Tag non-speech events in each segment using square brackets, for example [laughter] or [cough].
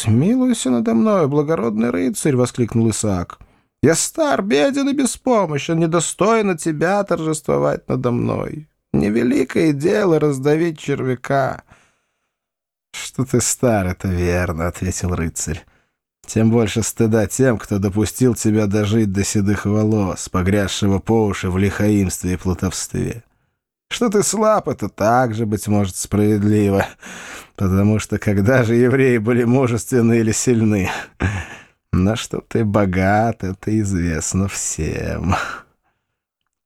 «Смилуйся надо мной, благородный рыцарь!» — воскликнул Исаак. «Я стар, беден и беспомощен, недостойно тебя торжествовать надо мной. Невеликое дело раздавить червяка». «Что ты стар, это верно», — ответил рыцарь. «Тем больше стыда тем, кто допустил тебя дожить до седых волос, погрязшего по уши в лихаимстве и плутовстве. Что ты слаб, это также, быть может, справедливо, потому что когда же евреи были мужественны или сильны? Но что ты богат, это известно всем».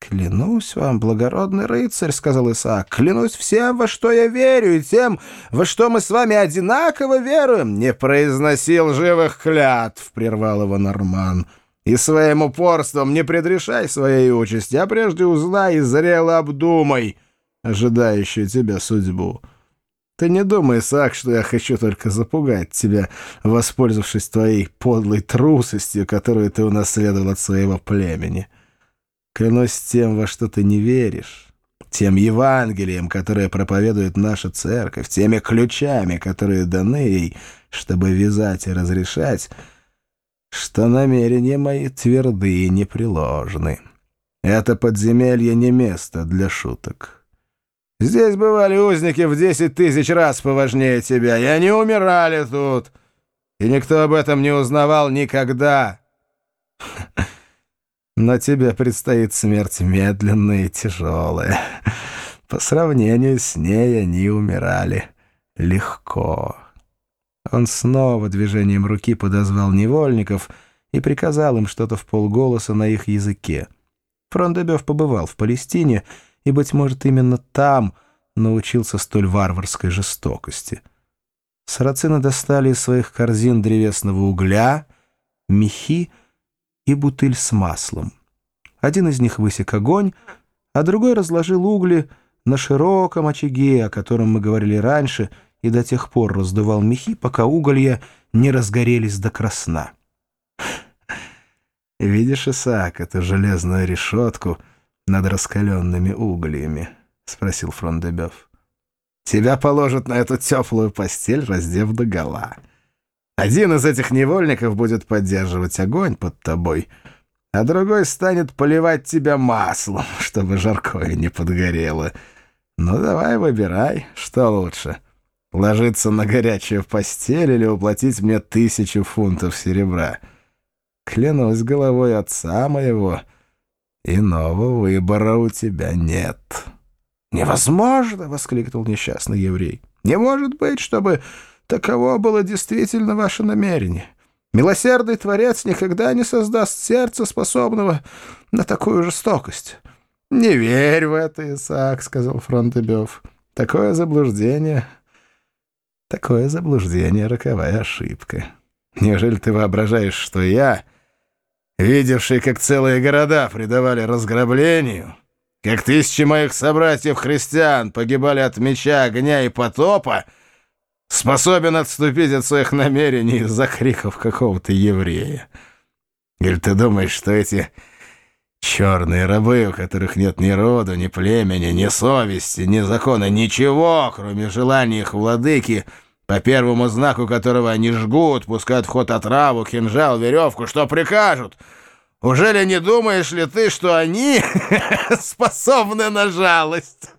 «Клянусь вам, благородный рыцарь», — сказал Исаак, — «клянусь всем, во что я верю, и тем, во что мы с вами одинаково веруем». «Не произносил живых клятв», — прервал его Норман. «И своим упорством не предрешай своей участи, а прежде узнай и зрело обдумай ожидающую тебя судьбу». Ты не думай, Исаак, что я хочу только запугать тебя, воспользовавшись твоей подлой трусостью, которую ты унаследовал от своего племени. Клянусь тем, во что ты не веришь, тем Евангелием, которое проповедует наша церковь, теми ключами, которые даны ей, чтобы вязать и разрешать, что намерения мои тверды и непреложны. Это подземелье не место для шуток. Здесь бывали узники в десять тысяч раз поважнее тебя, и они умирали тут, и никто об этом не узнавал никогда». [laughs] Но тебе предстоит смерть медленная и тяжелая. По сравнению с ней они умирали легко. Он снова движением руки подозвал невольников и приказал им что-то в полголоса на их языке. Фрондебёв побывал в Палестине и, быть может, именно там научился столь варварской жестокости. Сарацины достали из своих корзин древесного угля, мехи — и бутыль с маслом. Один из них высек огонь, а другой разложил угли на широком очаге, о котором мы говорили раньше, и до тех пор раздувал мехи, пока уголья не разгорелись до красна. «Видишь, Исаак, эту железную решетку над раскаленными углями?» — спросил Фрондебёв. «Тебя положат на эту теплую постель, раздев догола». Один из этих невольников будет поддерживать огонь под тобой, а другой станет поливать тебя маслом, [laughs] чтобы жаркое не подгорело. Ну, давай выбирай, что лучше. Ложиться на горячую постель или уплатить мне тысячу фунтов серебра. Клянусь головой отца моего, иного выбора у тебя нет». «Невозможно!» — воскликнул несчастный еврей. «Не может быть, чтобы Таково было действительно ваше намерение. Милосердный Творец никогда не создаст сердца, способного на такую жестокость. — Не верь в это, Исаак, — сказал Фронтебев. — Такое заблуждение... Такое заблуждение — роковая ошибка. Неужели ты воображаешь, что я, видевший, как целые города предавали разграблению, как тысячи моих собратьев-христиан погибали от меча, огня и потопа, — способен отступить от своих намерений из-за криков какого-то еврея. Или ты думаешь, что эти черные рабы, у которых нет ни рода, ни племени, ни совести, ни закона, ничего, кроме желания их владыки, по первому знаку которого они жгут, пускают в ход отраву, кинжал, веревку, что прикажут? Уже ли не думаешь ли ты, что они [laughs] способны на жалость?»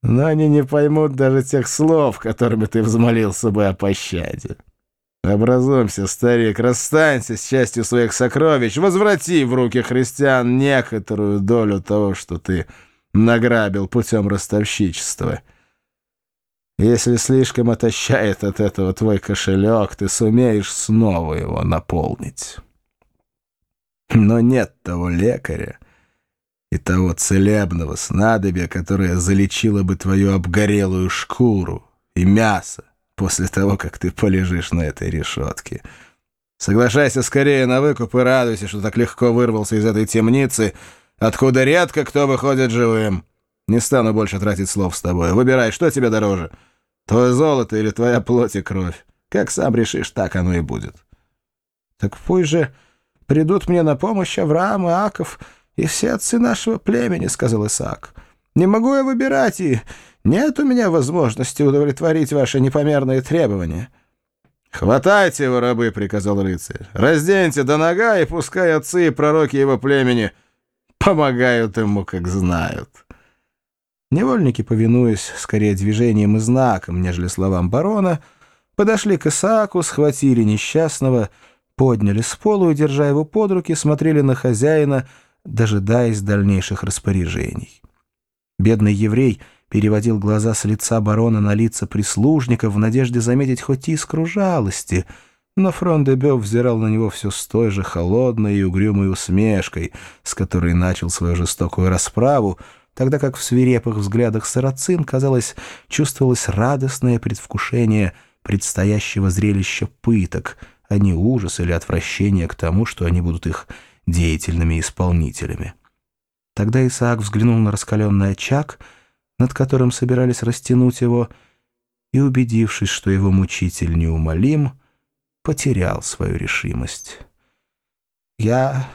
Но они не поймут даже тех слов, которыми ты взмолился бы о пощаде. Образумься, старик, расстанься с частью своих сокровищ, возврати в руки христиан некоторую долю того, что ты награбил путем ростовщичества. Если слишком отощает от этого твой кошелек, ты сумеешь снова его наполнить. Но нет того лекаря, и того целебного снадобья, которое залечило бы твою обгорелую шкуру и мясо после того, как ты полежишь на этой решетке. Соглашайся скорее на выкуп и радуйся, что так легко вырвался из этой темницы, откуда редко кто выходит живым. Не стану больше тратить слов с тобой. Выбирай, что тебе дороже, твое золото или твоя плоть и кровь. Как сам решишь, так оно и будет. Так пусть же придут мне на помощь Авраам и Аков, и все отцы нашего племени», — сказал Исаак. «Не могу я выбирать, и нет у меня возможности удовлетворить ваши непомерные требования». «Хватайте его, рабы!» — приказал рыцарь. «Разденьте до нога, и пускай отцы и пророки его племени помогают ему, как знают». Невольники, повинуясь скорее движением и знаком, нежели словам барона, подошли к Исааку, схватили несчастного, подняли с пола и, держа его под руки, смотрели на хозяина, дожидаясь дальнейших распоряжений. Бедный еврей — переводил глаза с лица барона на лица прислужников в надежде заметить хоть искру жалости, но фрон де взирал на него все с той же холодной и угрюмой усмешкой, с которой начал свою жестокую расправу, тогда как в свирепых взглядах сарацин, казалось, чувствовалось радостное предвкушение предстоящего зрелища пыток, а не ужас или отвращение к тому, что они будут их деятельными исполнителями. Тогда Исаак взглянул на раскаленный очаг — над которым собирались растянуть его, и, убедившись, что его мучитель неумолим, потерял свою решимость. «Я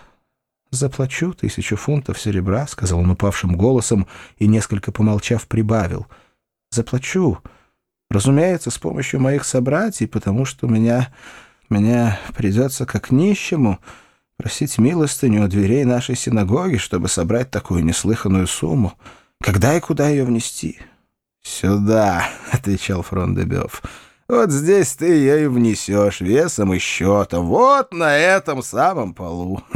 заплачу тысячу фунтов серебра», — сказал он упавшим голосом и, несколько помолчав, прибавил. «Заплачу, разумеется, с помощью моих собратьев, потому что меня, меня придется как нищему просить милостыню у дверей нашей синагоги, чтобы собрать такую неслыханную сумму». Когда и куда ее внести? — Сюда, — отвечал Фрондебёв. — Вот здесь ты ее и внесешь весом и счетом. Вот на этом самом полу. [laughs]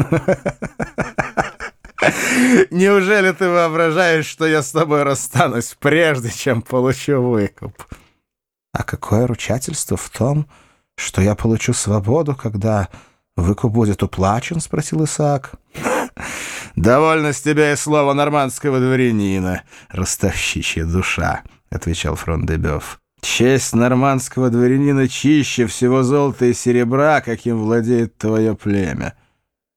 Неужели ты воображаешь, что я с тобой расстанусь, прежде чем получу выкуп? — А какое ручательство в том, что я получу свободу, когда выкуп будет уплачен? — спросил Исаак. [laughs] «Довольно с тебя и слова нормандского дворянина, ростовщичья душа», — отвечал фрон. «Честь нормандского дворянина чище всего золота и серебра, каким владеет твое племя.